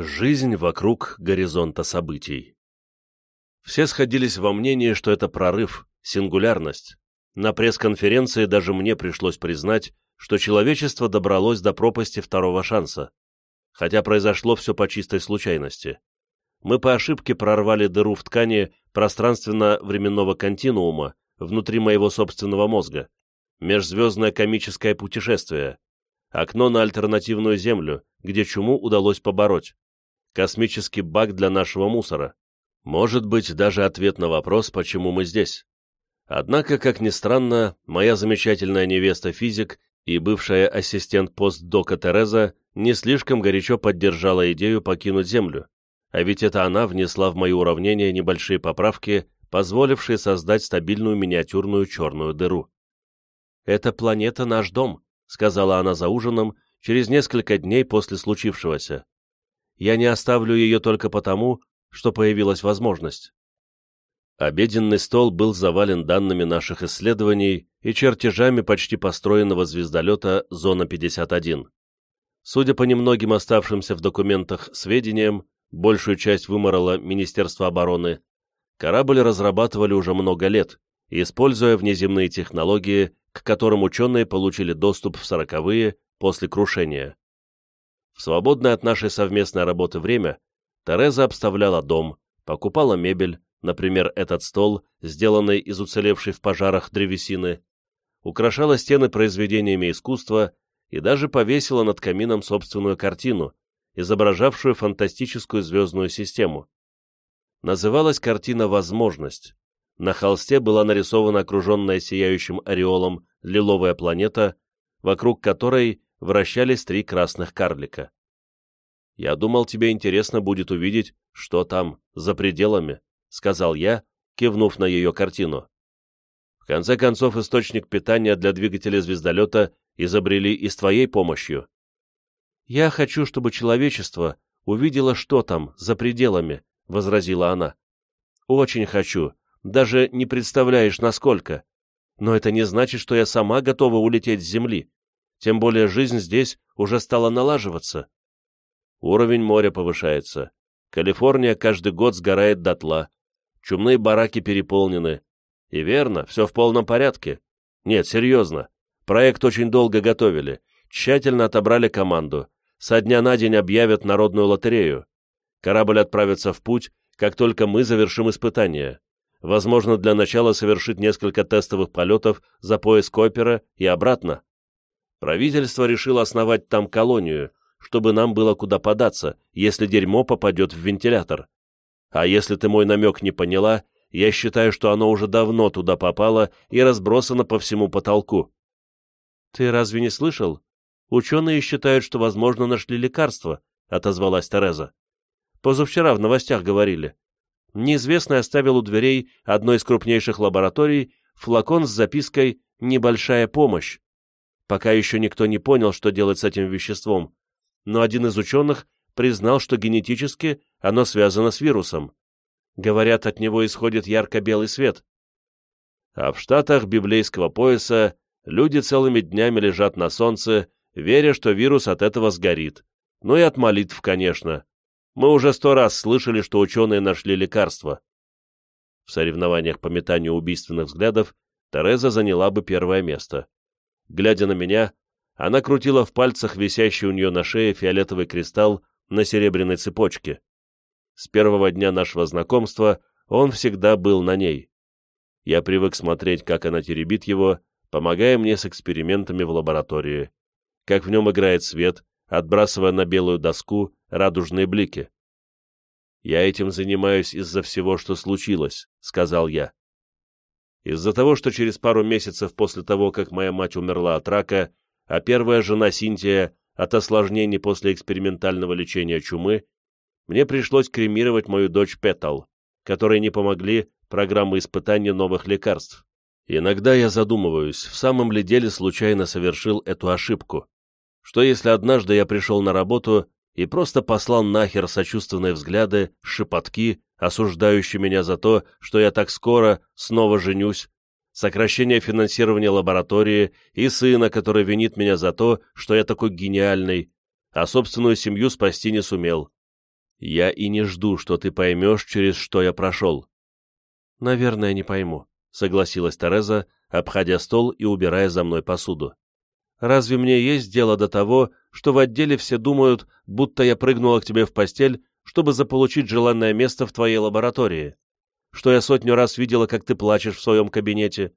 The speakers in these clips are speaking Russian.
Жизнь вокруг горизонта событий. Все сходились во мнении, что это прорыв, сингулярность. На пресс-конференции даже мне пришлось признать, что человечество добралось до пропасти второго шанса. Хотя произошло все по чистой случайности. Мы по ошибке прорвали дыру в ткани пространственно-временного континуума внутри моего собственного мозга. Межзвездное комическое путешествие. Окно на альтернативную Землю, где чуму удалось побороть космический баг для нашего мусора. Может быть, даже ответ на вопрос, почему мы здесь. Однако, как ни странно, моя замечательная невеста-физик и бывшая ассистент постдока Тереза не слишком горячо поддержала идею покинуть Землю, а ведь это она внесла в мои уравнения небольшие поправки, позволившие создать стабильную миниатюрную черную дыру. «Эта планета наш дом», — сказала она за ужином, через несколько дней после случившегося я не оставлю ее только потому, что появилась возможность. Обеденный стол был завален данными наших исследований и чертежами почти построенного звездолета «Зона-51». Судя по немногим оставшимся в документах сведениям, большую часть выморало Министерство обороны, корабль разрабатывали уже много лет, используя внеземные технологии, к которым ученые получили доступ в сороковые после крушения. В свободное от нашей совместной работы время Тереза обставляла дом, покупала мебель, например, этот стол, сделанный из уцелевшей в пожарах древесины, украшала стены произведениями искусства и даже повесила над камином собственную картину, изображавшую фантастическую звездную систему. Называлась картина «Возможность». На холсте была нарисована окруженная сияющим ореолом лиловая планета, вокруг которой вращались три красных карлика. «Я думал, тебе интересно будет увидеть, что там, за пределами», — сказал я, кивнув на ее картину. «В конце концов, источник питания для двигателя звездолета изобрели и с твоей помощью». «Я хочу, чтобы человечество увидело, что там, за пределами», — возразила она. «Очень хочу, даже не представляешь, насколько. Но это не значит, что я сама готова улететь с Земли. Тем более жизнь здесь уже стала налаживаться. Уровень моря повышается. Калифорния каждый год сгорает дотла. Чумные бараки переполнены. И верно, все в полном порядке. Нет, серьезно. Проект очень долго готовили. Тщательно отобрали команду. Со дня на день объявят народную лотерею. Корабль отправится в путь, как только мы завершим испытания. Возможно, для начала совершить несколько тестовых полетов за пояс Копера и обратно. Правительство решило основать там колонию, чтобы нам было куда податься, если дерьмо попадет в вентилятор. А если ты мой намек не поняла, я считаю, что оно уже давно туда попало и разбросано по всему потолку. Ты разве не слышал? Ученые считают, что, возможно, нашли лекарство, — отозвалась Тереза. Позавчера в новостях говорили. Неизвестный оставил у дверей одной из крупнейших лабораторий флакон с запиской «Небольшая помощь» пока еще никто не понял, что делать с этим веществом, но один из ученых признал, что генетически оно связано с вирусом. Говорят, от него исходит ярко-белый свет. А в штатах библейского пояса люди целыми днями лежат на солнце, веря, что вирус от этого сгорит. Ну и от молитв, конечно. Мы уже сто раз слышали, что ученые нашли лекарство. В соревнованиях по метанию убийственных взглядов Тереза заняла бы первое место. Глядя на меня, она крутила в пальцах висящий у нее на шее фиолетовый кристалл на серебряной цепочке. С первого дня нашего знакомства он всегда был на ней. Я привык смотреть, как она теребит его, помогая мне с экспериментами в лаборатории, как в нем играет свет, отбрасывая на белую доску радужные блики. «Я этим занимаюсь из-за всего, что случилось», — сказал я. Из-за того, что через пару месяцев после того, как моя мать умерла от рака, а первая жена Синтия от осложнений после экспериментального лечения чумы, мне пришлось кремировать мою дочь Петал, которой не помогли программы испытания новых лекарств. Иногда я задумываюсь, в самом ли деле случайно совершил эту ошибку. Что если однажды я пришел на работу и просто послал нахер сочувственные взгляды, шепотки, осуждающие меня за то, что я так скоро снова женюсь, сокращение финансирования лаборатории и сына, который винит меня за то, что я такой гениальный, а собственную семью спасти не сумел. Я и не жду, что ты поймешь, через что я прошел. Наверное, не пойму, согласилась Тереза, обходя стол и убирая за мной посуду. Разве мне есть дело до того, что в отделе все думают, будто я прыгнула к тебе в постель, чтобы заполучить желанное место в твоей лаборатории? Что я сотню раз видела, как ты плачешь в своем кабинете?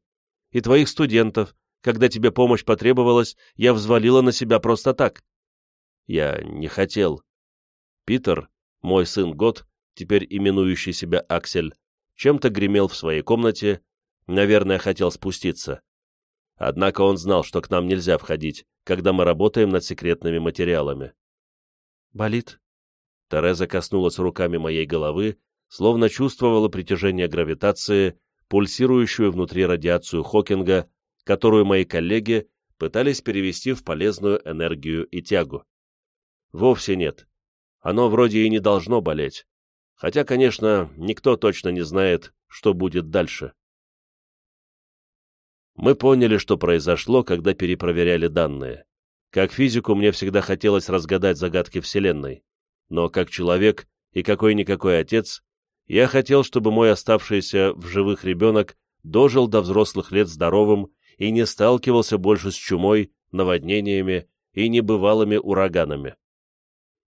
И твоих студентов, когда тебе помощь потребовалась, я взвалила на себя просто так. Я не хотел. Питер, мой сын Год, теперь именующий себя Аксель, чем-то гремел в своей комнате, наверное, хотел спуститься. Однако он знал, что к нам нельзя входить, когда мы работаем над секретными материалами. «Болит?» Тереза коснулась руками моей головы, словно чувствовала притяжение гравитации, пульсирующую внутри радиацию Хокинга, которую мои коллеги пытались перевести в полезную энергию и тягу. Вовсе нет. Оно вроде и не должно болеть. Хотя, конечно, никто точно не знает, что будет дальше. Мы поняли, что произошло, когда перепроверяли данные. Как физику мне всегда хотелось разгадать загадки Вселенной, но как человек и какой-никакой отец, я хотел, чтобы мой оставшийся в живых ребенок дожил до взрослых лет здоровым и не сталкивался больше с чумой, наводнениями и небывалыми ураганами.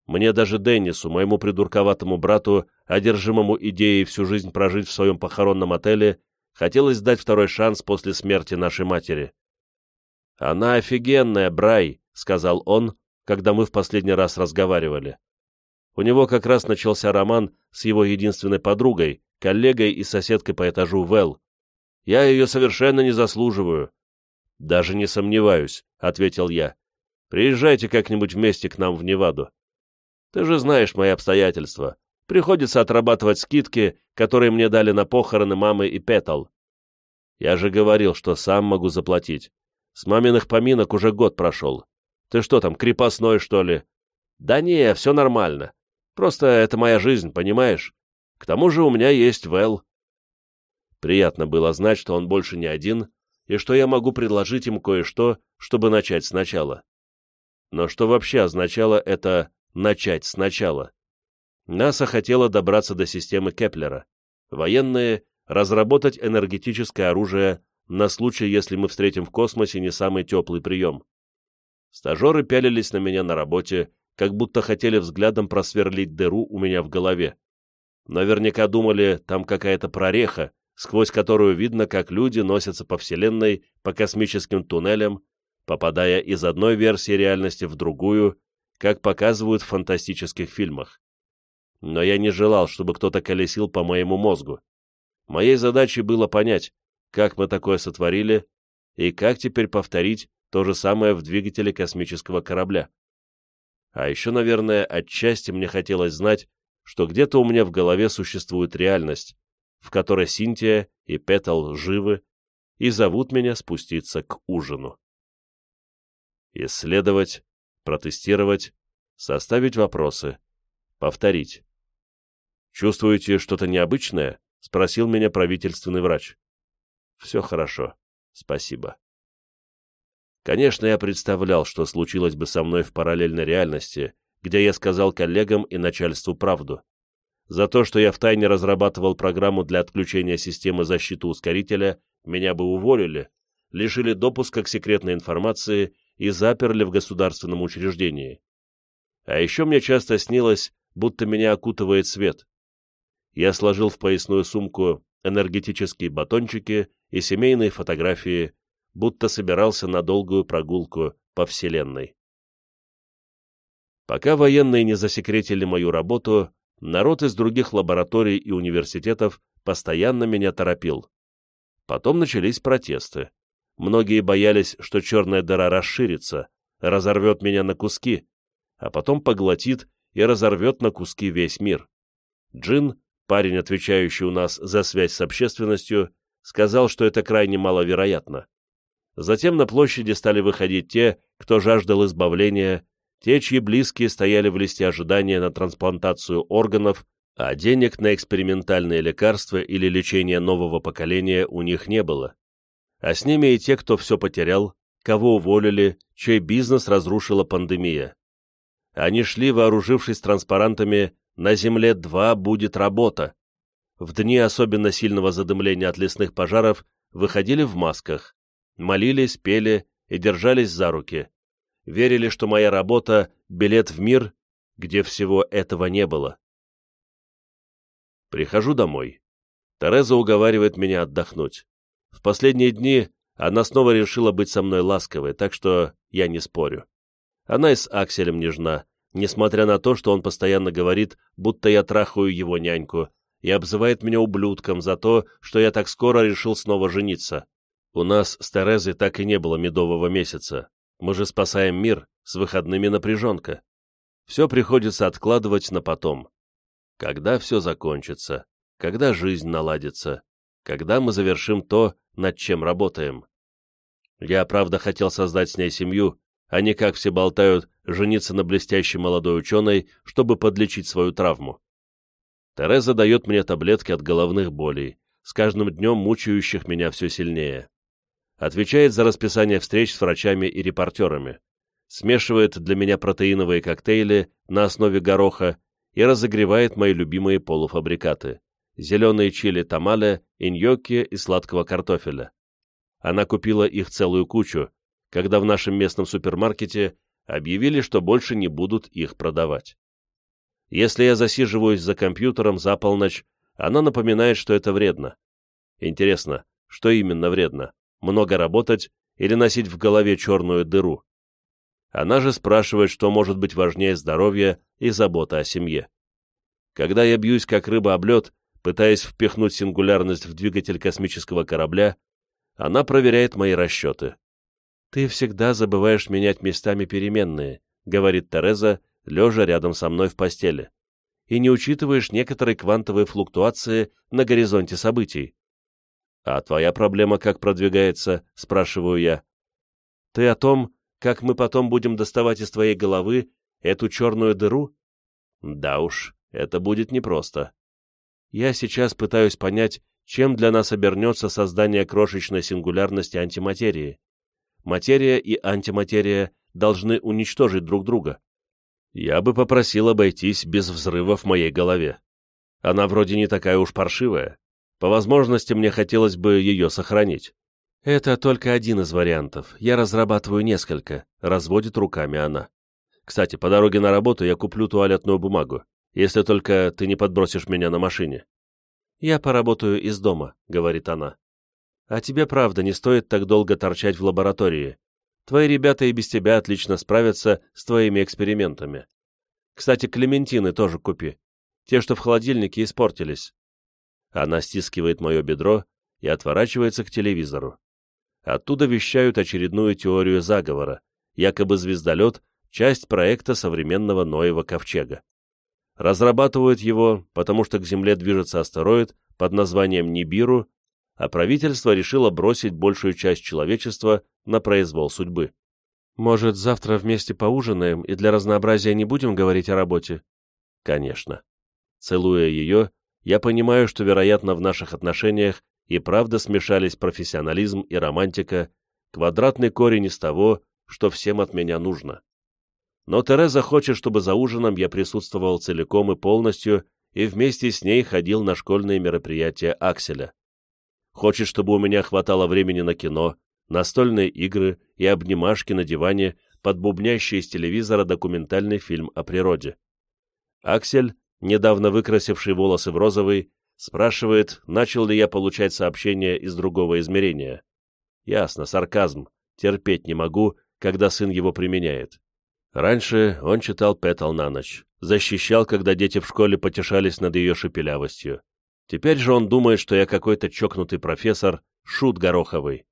Мне даже Деннису, моему придурковатому брату, одержимому идеей всю жизнь прожить в своем похоронном отеле, Хотелось дать второй шанс после смерти нашей матери. «Она офигенная, Брай», — сказал он, когда мы в последний раз разговаривали. У него как раз начался роман с его единственной подругой, коллегой и соседкой по этажу Вэл. Я ее совершенно не заслуживаю. «Даже не сомневаюсь», — ответил я. «Приезжайте как-нибудь вместе к нам в Неваду. Ты же знаешь мои обстоятельства. Приходится отрабатывать скидки, которые мне дали на похороны мамы и Петал. Я же говорил, что сам могу заплатить. С маминых поминок уже год прошел. Ты что там, крепостной, что ли? Да не, все нормально. Просто это моя жизнь, понимаешь? К тому же у меня есть Вэл. Приятно было знать, что он больше не один, и что я могу предложить им кое-что, чтобы начать сначала. Но что вообще означало это «начать сначала»? НАСА хотела добраться до системы Кеплера. Военные — разработать энергетическое оружие на случай, если мы встретим в космосе не самый теплый прием. Стажеры пялились на меня на работе, как будто хотели взглядом просверлить дыру у меня в голове. Наверняка думали, там какая-то прореха, сквозь которую видно, как люди носятся по Вселенной, по космическим туннелям, попадая из одной версии реальности в другую, как показывают в фантастических фильмах но я не желал, чтобы кто-то колесил по моему мозгу. Моей задачей было понять, как мы такое сотворили и как теперь повторить то же самое в двигателе космического корабля. А еще, наверное, отчасти мне хотелось знать, что где-то у меня в голове существует реальность, в которой Синтия и Петал живы и зовут меня спуститься к ужину. Исследовать, протестировать, составить вопросы, повторить. «Чувствуете что-то необычное?» — спросил меня правительственный врач. «Все хорошо. Спасибо». Конечно, я представлял, что случилось бы со мной в параллельной реальности, где я сказал коллегам и начальству правду. За то, что я втайне разрабатывал программу для отключения системы защиты ускорителя, меня бы уволили, лишили допуска к секретной информации и заперли в государственном учреждении. А еще мне часто снилось, будто меня окутывает свет я сложил в поясную сумку энергетические батончики и семейные фотографии, будто собирался на долгую прогулку по Вселенной. Пока военные не засекретили мою работу, народ из других лабораторий и университетов постоянно меня торопил. Потом начались протесты. Многие боялись, что черная дыра расширится, разорвет меня на куски, а потом поглотит и разорвет на куски весь мир. Джин парень, отвечающий у нас за связь с общественностью, сказал, что это крайне маловероятно. Затем на площади стали выходить те, кто жаждал избавления, те, чьи близкие стояли в листе ожидания на трансплантацию органов, а денег на экспериментальные лекарства или лечение нового поколения у них не было. А с ними и те, кто все потерял, кого уволили, чей бизнес разрушила пандемия. Они шли, вооружившись транспарантами на земле два будет работа. В дни особенно сильного задымления от лесных пожаров выходили в масках, молились, пели и держались за руки. Верили, что моя работа — билет в мир, где всего этого не было. Прихожу домой. Тереза уговаривает меня отдохнуть. В последние дни она снова решила быть со мной ласковой, так что я не спорю. Она и с Акселем нежна, несмотря на то, что он постоянно говорит, будто я трахаю его няньку, и обзывает меня ублюдком за то, что я так скоро решил снова жениться. У нас с Терезой так и не было медового месяца. Мы же спасаем мир, с выходными напряженка. Все приходится откладывать на потом. Когда все закончится, когда жизнь наладится, когда мы завершим то, над чем работаем. Я, правда, хотел создать с ней семью, не, как все болтают, жениться на блестящей молодой ученой, чтобы подлечить свою травму. Тереза дает мне таблетки от головных болей, с каждым днем мучающих меня все сильнее. Отвечает за расписание встреч с врачами и репортерами. Смешивает для меня протеиновые коктейли на основе гороха и разогревает мои любимые полуфабрикаты – зеленые чили тамале, иньокки и сладкого картофеля. Она купила их целую кучу, когда в нашем местном супермаркете объявили, что больше не будут их продавать. Если я засиживаюсь за компьютером за полночь, она напоминает, что это вредно. Интересно, что именно вредно? Много работать или носить в голове черную дыру? Она же спрашивает, что может быть важнее здоровья и забота о семье. Когда я бьюсь как рыба об лед, пытаясь впихнуть сингулярность в двигатель космического корабля, она проверяет мои расчеты. «Ты всегда забываешь менять местами переменные», — говорит Тереза, лежа рядом со мной в постели, «и не учитываешь некоторые квантовые флуктуации на горизонте событий». «А твоя проблема как продвигается?» — спрашиваю я. «Ты о том, как мы потом будем доставать из твоей головы эту черную дыру? Да уж, это будет непросто. Я сейчас пытаюсь понять, чем для нас обернется создание крошечной сингулярности антиматерии. Материя и антиматерия должны уничтожить друг друга. Я бы попросил обойтись без взрыва в моей голове. Она вроде не такая уж паршивая. По возможности мне хотелось бы ее сохранить. «Это только один из вариантов. Я разрабатываю несколько», — разводит руками она. «Кстати, по дороге на работу я куплю туалетную бумагу, если только ты не подбросишь меня на машине». «Я поработаю из дома», — говорит она. «А тебе, правда, не стоит так долго торчать в лаборатории. Твои ребята и без тебя отлично справятся с твоими экспериментами. Кстати, клементины тоже купи. Те, что в холодильнике, испортились». Она стискивает мое бедро и отворачивается к телевизору. Оттуда вещают очередную теорию заговора, якобы звездолет — часть проекта современного Ноева ковчега. Разрабатывают его, потому что к Земле движется астероид под названием Нибиру, а правительство решило бросить большую часть человечества на произвол судьбы. Может, завтра вместе поужинаем и для разнообразия не будем говорить о работе? Конечно. Целуя ее, я понимаю, что, вероятно, в наших отношениях и правда смешались профессионализм и романтика, квадратный корень из того, что всем от меня нужно. Но Тереза хочет, чтобы за ужином я присутствовал целиком и полностью и вместе с ней ходил на школьные мероприятия Акселя. Хочет, чтобы у меня хватало времени на кино, настольные игры и обнимашки на диване под бубнящий из телевизора документальный фильм о природе. Аксель, недавно выкрасивший волосы в розовый, Спрашивает, начал ли я получать сообщения из другого измерения. Ясно, сарказм. Терпеть не могу, когда сын его применяет. Раньше он читал Петал на ночь, защищал, когда дети в школе потешались над ее шепелявостью. Теперь же он думает, что я какой-то чокнутый профессор, шут гороховый.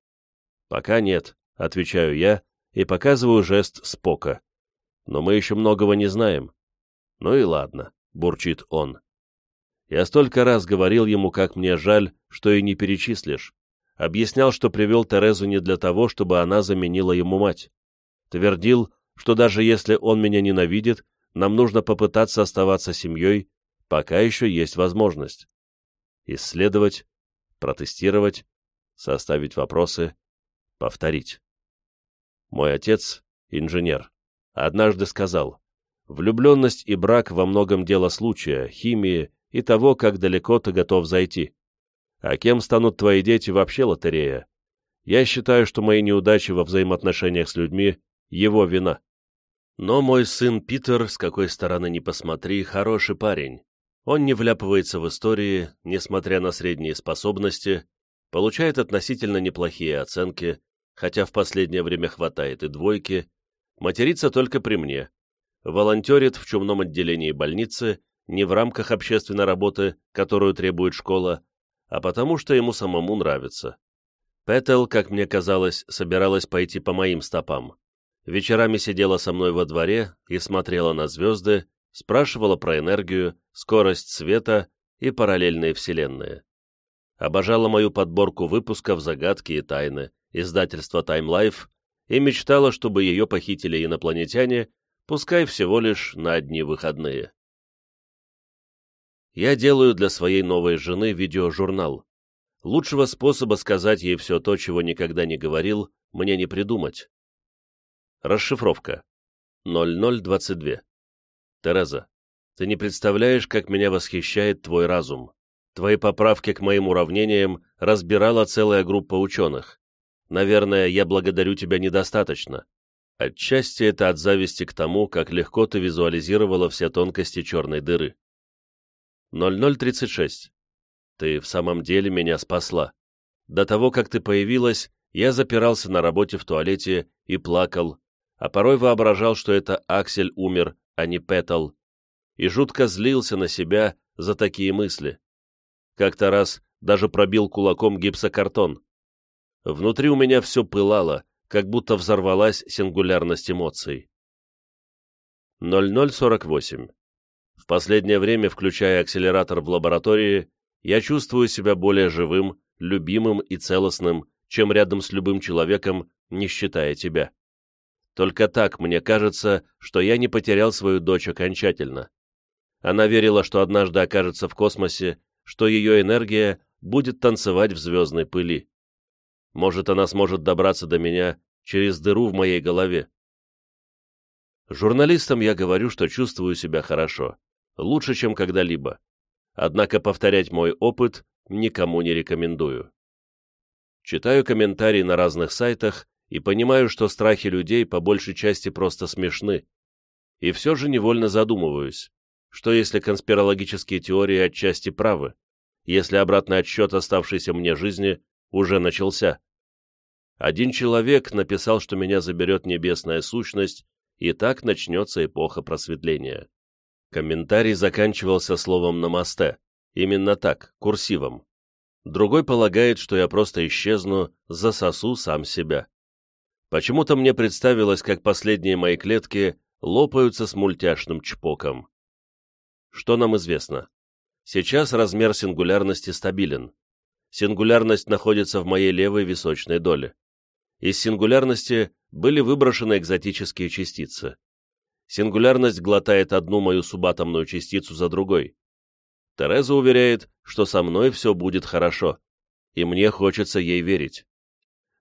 «Пока нет», — отвечаю я и показываю жест Спока. «Но мы еще многого не знаем». «Ну и ладно», — бурчит он. Я столько раз говорил ему, как мне жаль, что и не перечислишь. Объяснял, что привел Терезу не для того, чтобы она заменила ему мать. Твердил, что даже если он меня ненавидит, нам нужно попытаться оставаться семьей, пока еще есть возможность. Исследовать, протестировать, составить вопросы, повторить. Мой отец, инженер, однажды сказал, Влюбленность и брак во многом дело случая, химии и того, как далеко ты готов зайти. А кем станут твои дети вообще лотерея? Я считаю, что мои неудачи во взаимоотношениях с людьми — его вина. Но мой сын Питер, с какой стороны ни посмотри, хороший парень. Он не вляпывается в истории, несмотря на средние способности, получает относительно неплохие оценки, хотя в последнее время хватает и двойки, матерится только при мне, волонтерит в чумном отделении больницы не в рамках общественной работы, которую требует школа, а потому что ему самому нравится. Петел, как мне казалось, собиралась пойти по моим стопам. Вечерами сидела со мной во дворе и смотрела на звезды, спрашивала про энергию, скорость света и параллельные вселенные. Обожала мою подборку выпусков «Загадки и тайны», издательства Time Life, и мечтала, чтобы ее похитили инопланетяне, пускай всего лишь на одни выходные. Я делаю для своей новой жены видеожурнал. Лучшего способа сказать ей все то, чего никогда не говорил, мне не придумать. Расшифровка. 0022. Тереза, ты не представляешь, как меня восхищает твой разум. Твои поправки к моим уравнениям разбирала целая группа ученых. Наверное, я благодарю тебя недостаточно. Отчасти это от зависти к тому, как легко ты визуализировала все тонкости черной дыры. 0036. Ты в самом деле меня спасла. До того, как ты появилась, я запирался на работе в туалете и плакал, а порой воображал, что это Аксель умер, а не Петл, и жутко злился на себя за такие мысли. Как-то раз даже пробил кулаком гипсокартон. Внутри у меня все пылало, как будто взорвалась сингулярность эмоций. 0048. В последнее время, включая акселератор в лаборатории, я чувствую себя более живым, любимым и целостным, чем рядом с любым человеком, не считая тебя. Только так мне кажется, что я не потерял свою дочь окончательно. Она верила, что однажды окажется в космосе, что ее энергия будет танцевать в звездной пыли. Может, она сможет добраться до меня через дыру в моей голове. Журналистам я говорю, что чувствую себя хорошо, лучше, чем когда-либо. Однако повторять мой опыт никому не рекомендую. Читаю комментарии на разных сайтах и понимаю, что страхи людей по большей части просто смешны. И все же невольно задумываюсь, что если конспирологические теории отчасти правы, если обратный отсчет оставшейся мне жизни уже начался. Один человек написал, что меня заберет небесная сущность, и так начнется эпоха просветления. Комментарий заканчивался словом «намасте», именно так, курсивом. Другой полагает, что я просто исчезну, засосу сам себя. Почему-то мне представилось, как последние мои клетки лопаются с мультяшным чпоком. Что нам известно? Сейчас размер сингулярности стабилен. Сингулярность находится в моей левой височной доле. Из сингулярности были выброшены экзотические частицы. Сингулярность глотает одну мою субатомную частицу за другой. Тереза уверяет, что со мной все будет хорошо, и мне хочется ей верить.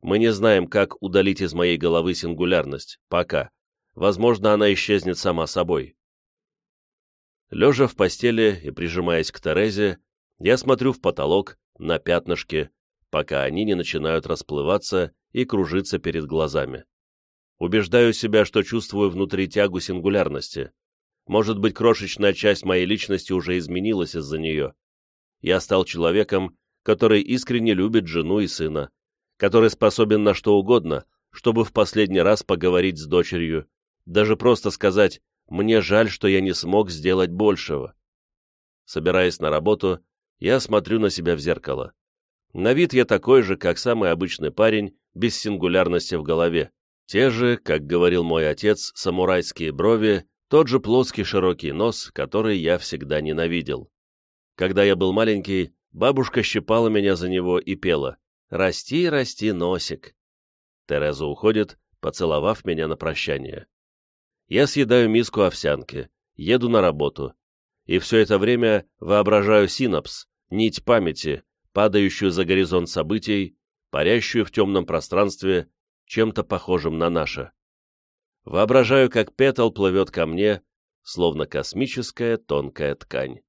Мы не знаем, как удалить из моей головы сингулярность, пока. Возможно, она исчезнет сама собой. Лежа в постели и прижимаясь к Терезе, я смотрю в потолок, на пятнышки, пока они не начинают расплываться и кружиться перед глазами. Убеждаю себя, что чувствую внутри тягу сингулярности. Может быть, крошечная часть моей личности уже изменилась из-за нее. Я стал человеком, который искренне любит жену и сына, который способен на что угодно, чтобы в последний раз поговорить с дочерью, даже просто сказать «мне жаль, что я не смог сделать большего». Собираясь на работу, я смотрю на себя в зеркало. На вид я такой же, как самый обычный парень, без сингулярности в голове. Те же, как говорил мой отец, самурайские брови, тот же плоский широкий нос, который я всегда ненавидел. Когда я был маленький, бабушка щипала меня за него и пела «Расти, расти, носик». Тереза уходит, поцеловав меня на прощание. Я съедаю миску овсянки, еду на работу, и все это время воображаю синапс, нить памяти, падающую за горизонт событий, парящую в темном пространстве, чем-то похожим на наше. Воображаю, как Петл плывет ко мне, словно космическая тонкая ткань.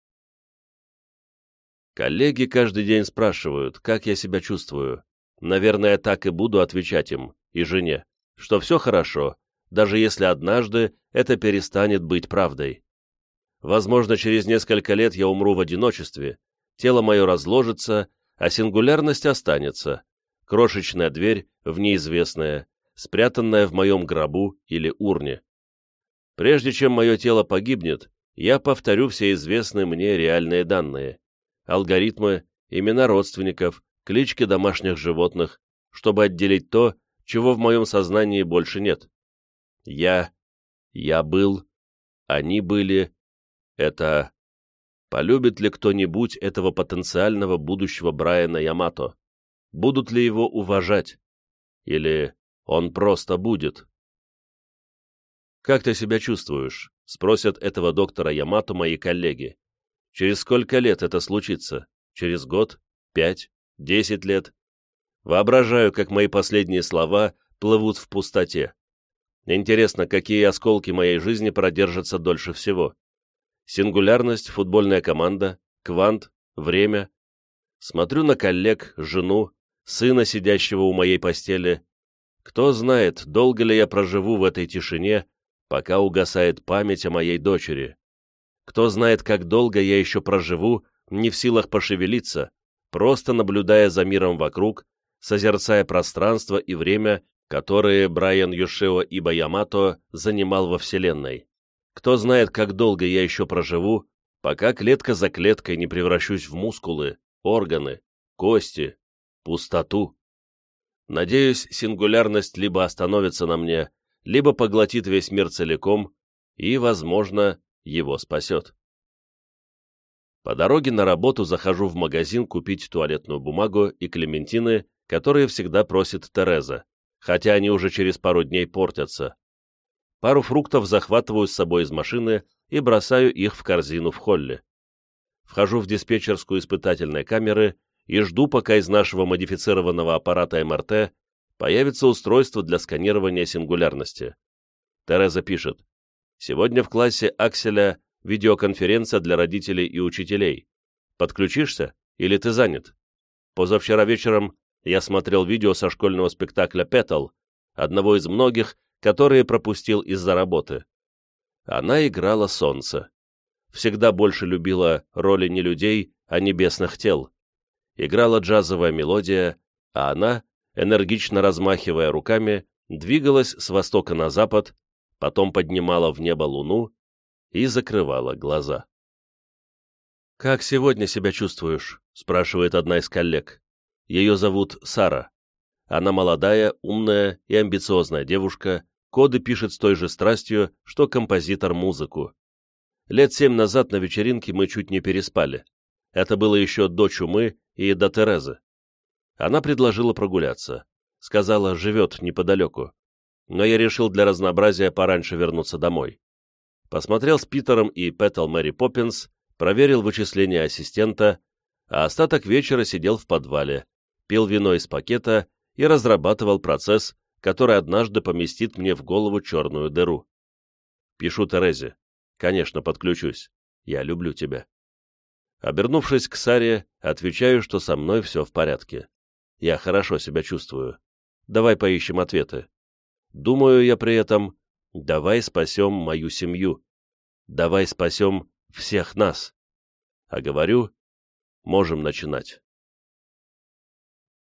Коллеги каждый день спрашивают, как я себя чувствую. Наверное, так и буду отвечать им, и жене, что все хорошо, даже если однажды это перестанет быть правдой. Возможно, через несколько лет я умру в одиночестве, тело мое разложится, а сингулярность останется, крошечная дверь в неизвестное, спрятанная в моем гробу или урне. Прежде чем мое тело погибнет, я повторю все известные мне реальные данные алгоритмы, имена родственников, клички домашних животных, чтобы отделить то, чего в моем сознании больше нет. Я, я был, они были, это... Полюбит ли кто-нибудь этого потенциального будущего Брайана Ямато? Будут ли его уважать? Или он просто будет? «Как ты себя чувствуешь?» — спросят этого доктора Ямато мои коллеги. Через сколько лет это случится? Через год? Пять? Десять лет? Воображаю, как мои последние слова плывут в пустоте. Интересно, какие осколки моей жизни продержатся дольше всего? Сингулярность, футбольная команда, квант, время. Смотрю на коллег, жену, сына, сидящего у моей постели. Кто знает, долго ли я проживу в этой тишине, пока угасает память о моей дочери. Кто знает, как долго я еще проживу, не в силах пошевелиться, просто наблюдая за миром вокруг, созерцая пространство и время, которые Брайан Юшио Иба Ямато занимал во Вселенной. Кто знает, как долго я еще проживу, пока клетка за клеткой не превращусь в мускулы, органы, кости, пустоту. Надеюсь, сингулярность либо остановится на мне, либо поглотит весь мир целиком и, возможно, его спасет. По дороге на работу захожу в магазин купить туалетную бумагу и клементины, которые всегда просит Тереза, хотя они уже через пару дней портятся. Пару фруктов захватываю с собой из машины и бросаю их в корзину в холле. Вхожу в диспетчерскую испытательной камеры и жду, пока из нашего модифицированного аппарата МРТ появится устройство для сканирования сингулярности. Тереза пишет, Сегодня в классе Акселя видеоконференция для родителей и учителей. Подключишься или ты занят? Позавчера вечером я смотрел видео со школьного спектакля «Петл», одного из многих, которые пропустил из-за работы. Она играла солнце. Всегда больше любила роли не людей, а небесных тел. Играла джазовая мелодия, а она, энергично размахивая руками, двигалась с востока на запад, потом поднимала в небо луну и закрывала глаза. «Как сегодня себя чувствуешь?» — спрашивает одна из коллег. Ее зовут Сара. Она молодая, умная и амбициозная девушка, коды пишет с той же страстью, что композитор музыку. Лет семь назад на вечеринке мы чуть не переспали. Это было еще до чумы и до Терезы. Она предложила прогуляться. Сказала, живет неподалеку но я решил для разнообразия пораньше вернуться домой. Посмотрел с Питером и Пэтл Мэри Поппинс, проверил вычисления ассистента, а остаток вечера сидел в подвале, пил вино из пакета и разрабатывал процесс, который однажды поместит мне в голову черную дыру. Пишу Терезе. Конечно, подключусь. Я люблю тебя. Обернувшись к Саре, отвечаю, что со мной все в порядке. Я хорошо себя чувствую. Давай поищем ответы. Думаю я при этом, давай спасем мою семью, давай спасем всех нас. А говорю, можем начинать.